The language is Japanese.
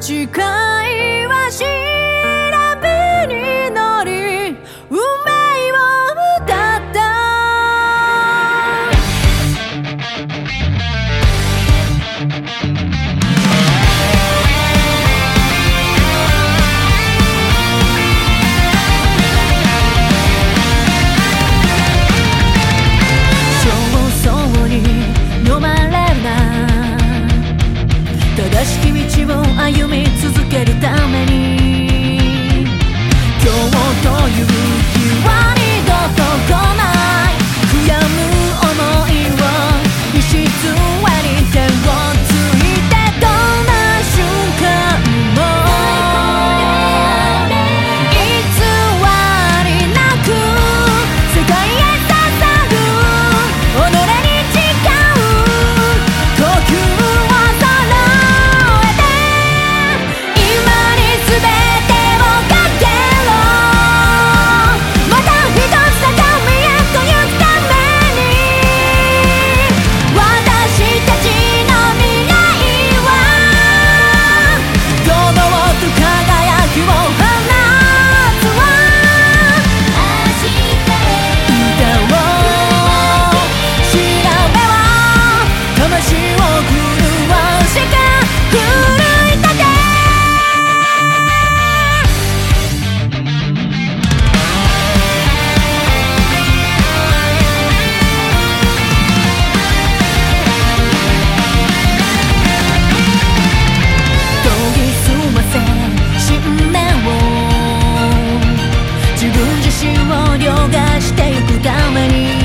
去开。私を凌駕していくために